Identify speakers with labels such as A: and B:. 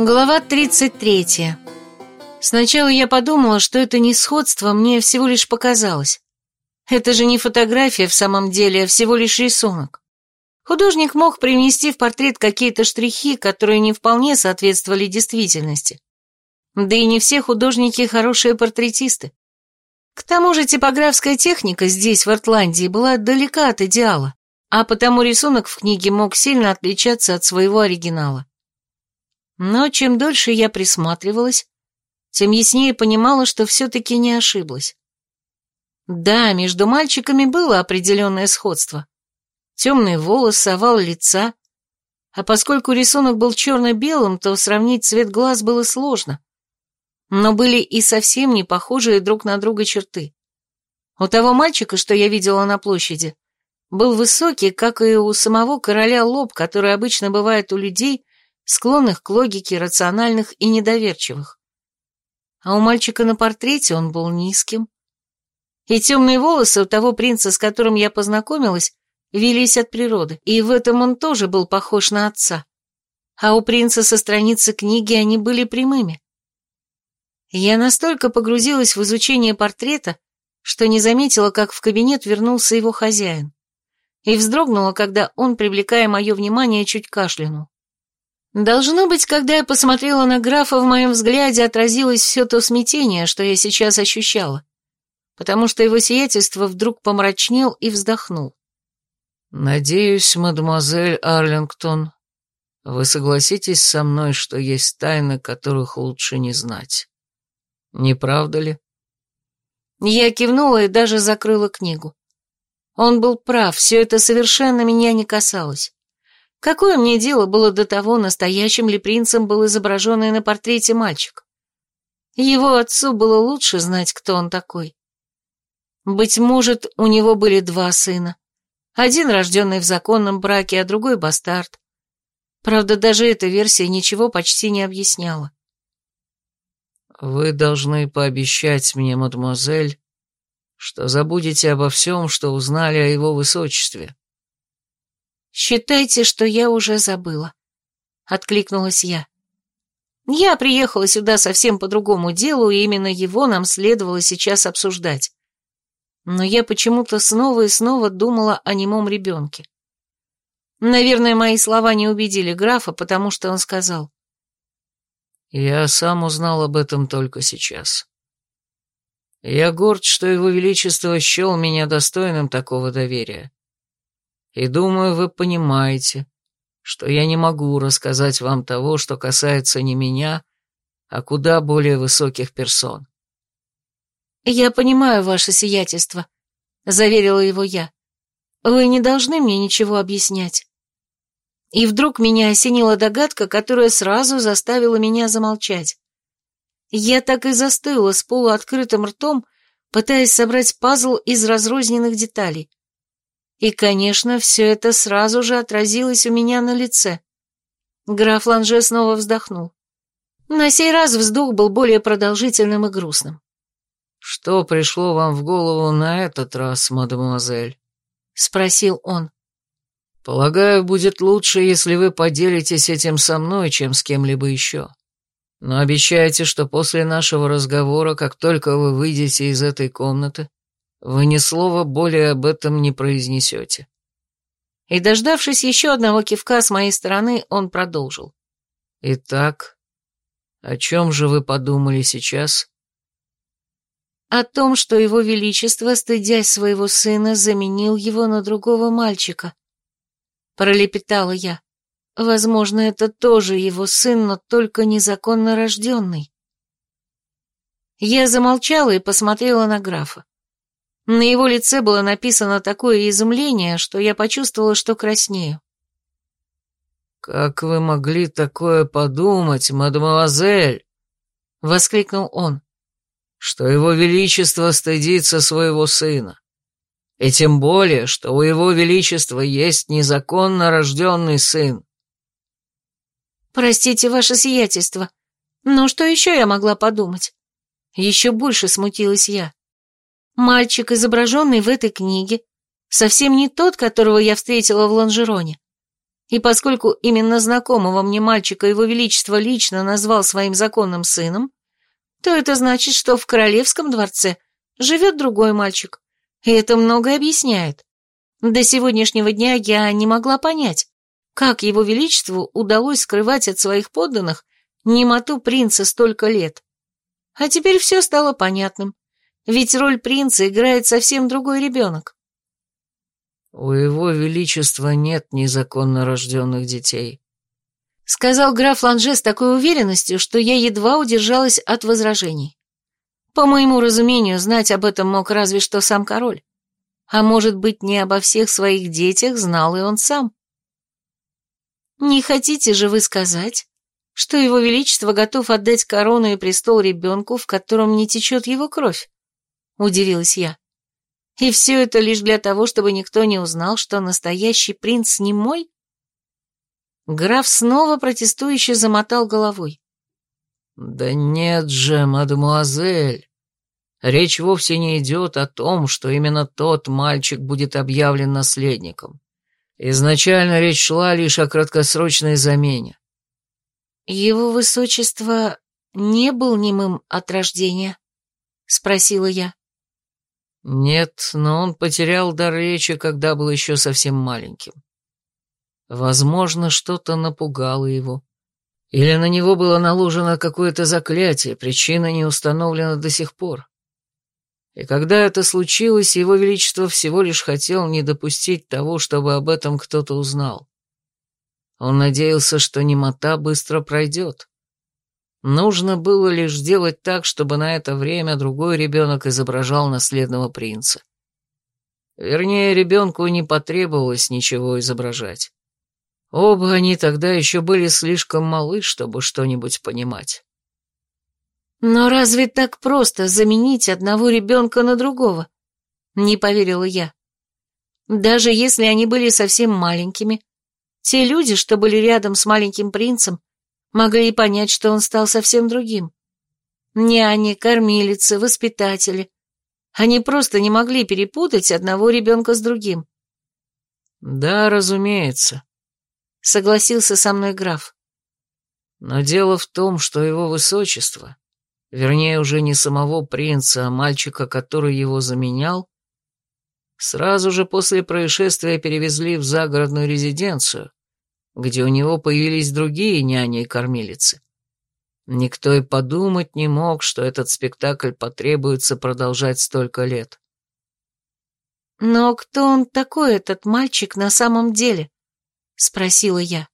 A: Глава 33. Сначала я подумала, что это не сходство, мне всего лишь показалось. Это же не фотография в самом деле, а всего лишь рисунок. Художник мог принести в портрет какие-то штрихи, которые не вполне соответствовали действительности. Да и не все художники хорошие портретисты. К тому же типографская техника здесь, в Артландии, была далека от идеала, а потому рисунок в книге мог сильно отличаться от своего оригинала. Но чем дольше я присматривалась, тем яснее понимала, что все-таки не ошиблась. Да, между мальчиками было определенное сходство. Темный волос, овал лица. А поскольку рисунок был черно-белым, то сравнить цвет глаз было сложно. Но были и совсем не похожие друг на друга черты. У того мальчика, что я видела на площади, был высокий, как и у самого короля лоб, который обычно бывает у людей, склонных к логике, рациональных и недоверчивых. А у мальчика на портрете он был низким. И темные волосы у того принца, с которым я познакомилась, велись от природы, и в этом он тоже был похож на отца. А у принца со страницы книги они были прямыми. Я настолько погрузилась в изучение портрета, что не заметила, как в кабинет вернулся его хозяин, и вздрогнула, когда он, привлекая мое внимание, чуть кашлянул. Должно быть, когда я посмотрела на графа, в моем взгляде отразилось все то смятение, что я сейчас ощущала, потому что его сиятельство вдруг помрачнел и вздохнул.
B: «Надеюсь, мадемуазель Арлингтон, вы согласитесь со мной, что есть тайны, которых лучше не знать. Не правда ли?»
A: Я кивнула и даже закрыла книгу. Он был прав, все это совершенно меня не касалось. Какое мне дело было до того, настоящим ли принцем был изображенный на портрете мальчик? Его отцу было лучше знать, кто он такой. Быть может, у него были два сына. Один рожденный в законном браке, а другой бастард. Правда, даже эта версия ничего почти не объясняла.
B: «Вы должны пообещать мне, мадемуазель, что забудете обо всем, что узнали о его высочестве»,
A: «Считайте, что я уже забыла», — откликнулась я. «Я приехала сюда совсем по другому делу, и именно его нам следовало сейчас обсуждать. Но я почему-то снова и снова думала о немом ребенке. Наверное, мои слова не убедили графа, потому что он сказал.
B: «Я сам узнал об этом только сейчас. Я горд, что его величество счел меня достойным такого доверия. И думаю, вы понимаете, что я не могу рассказать вам того, что касается не меня, а куда более высоких персон.
A: «Я понимаю ваше сиятельство», — заверила его я. «Вы не должны мне ничего объяснять». И вдруг меня осенила догадка, которая сразу заставила меня замолчать. Я так и застыла с полуоткрытым ртом, пытаясь собрать пазл из разрозненных деталей. И, конечно, все это сразу же отразилось у меня на лице. Граф Ланже снова вздохнул. На сей раз вздох был более продолжительным и грустным.
B: «Что пришло вам в голову на этот раз, мадемуазель?» — спросил он. «Полагаю, будет лучше, если вы поделитесь этим со мной, чем с кем-либо еще. Но обещайте, что после нашего разговора, как только вы выйдете из этой комнаты, вы ни слова более об этом не произнесете.
A: И, дождавшись еще одного кивка с моей стороны, он продолжил.
B: Итак, о чем же вы подумали сейчас?
A: О том, что его величество, стыдясь своего сына, заменил его на другого мальчика. Пролепетала я. Возможно, это тоже его сын, но только незаконно рожденный. Я замолчала и посмотрела на графа. На его лице было написано такое изумление, что я почувствовала, что краснею.
B: «Как вы могли такое подумать, мадемуазель?» — воскликнул он. «Что его величество стыдится своего сына. И тем более, что у его величества есть незаконно рожденный сын».
A: «Простите, ваше сиятельство, но что еще я могла подумать?» Еще больше смутилась я. Мальчик, изображенный в этой книге, совсем не тот, которого я встретила в Ланжероне. И поскольку именно знакомого мне мальчика его величество лично назвал своим законным сыном, то это значит, что в королевском дворце живет другой мальчик. И это многое объясняет. До сегодняшнего дня я не могла понять, как его величеству удалось скрывать от своих подданных немоту принца столько лет. А теперь все стало понятным, ведь роль принца играет совсем другой ребенок.
B: «У его величества нет незаконно рожденных детей», —
A: сказал граф Ланже с такой уверенностью, что я едва удержалась от возражений. По моему разумению, знать об этом мог разве что сам король. А может быть, не обо всех своих детях знал и он сам. Не хотите же вы сказать, что его величество готов отдать корону и престол ребенку, в котором не течет его кровь? Удивилась я. И все это лишь для того, чтобы никто не узнал, что настоящий принц не мой? Граф снова протестующе замотал головой.
B: «Да нет же, мадемуазель, речь вовсе не идет о том, что именно тот мальчик будет объявлен наследником. Изначально речь шла лишь о краткосрочной замене».
A: «Его высочество не был немым от рождения?» — спросила я.
B: «Нет, но он потерял дар речи, когда был еще совсем маленьким. Возможно, что-то напугало его». Или на него было наложено какое-то заклятие, причина не установлена до сих пор. И когда это случилось, его величество всего лишь хотел не допустить того, чтобы об этом кто-то узнал. Он надеялся, что немота быстро пройдет. Нужно было лишь сделать так, чтобы на это время другой ребенок изображал наследного принца. Вернее, ребенку не потребовалось ничего изображать. Оба они тогда еще были слишком малы, чтобы что-нибудь понимать.
A: «Но разве так просто заменить одного ребенка на другого?» Не поверила я. Даже если они были совсем маленькими, те люди, что были рядом с маленьким принцем, могли понять, что он стал совсем другим. Няни, кормилицы, воспитатели. Они просто не могли перепутать одного ребенка с другим.
B: «Да, разумеется», — согласился со мной граф. Но дело в том, что его высочество, вернее уже не самого принца, а мальчика, который его заменял, сразу же после происшествия перевезли в загородную резиденцию, где у него появились другие няни и кормилицы. Никто и подумать не мог, что этот спектакль потребуется продолжать столько лет.
A: «Но кто он такой, этот мальчик, на самом деле?» — спросила я.